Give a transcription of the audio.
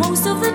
most of the